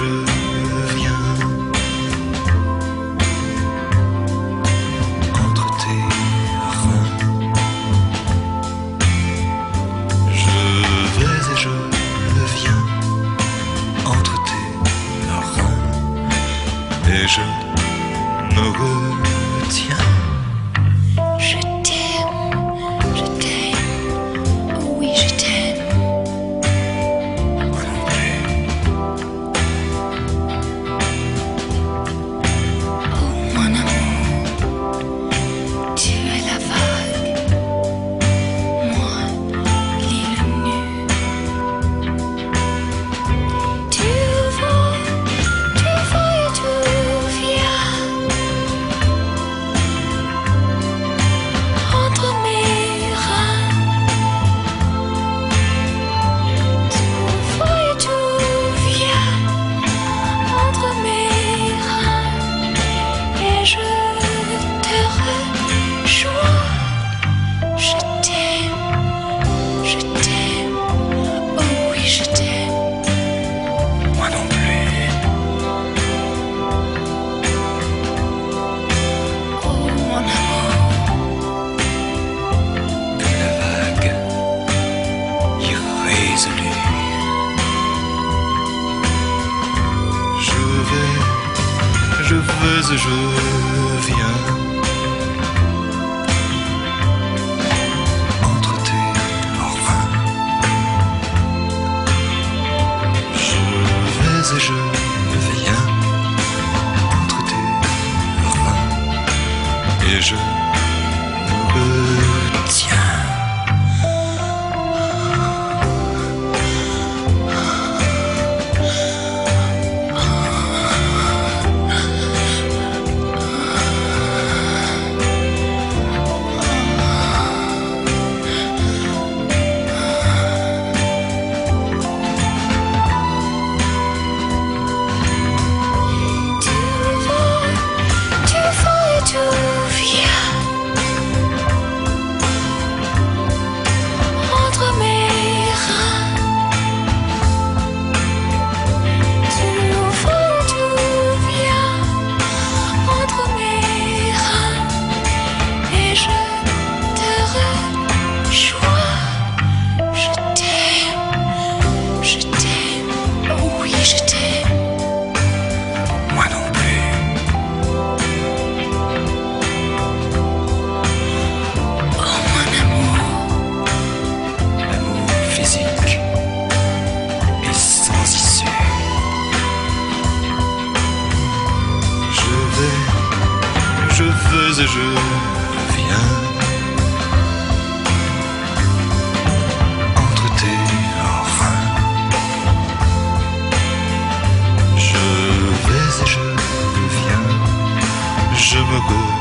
je viens entre tes reins. Je vais et je viens entre tes reins et je me retiens. Et je viens. Entre tes orphelins. Je vais et je viens. Entre tes orphelins. Et je. je viens entre tes reins. Je vais et je viens, je me goûte.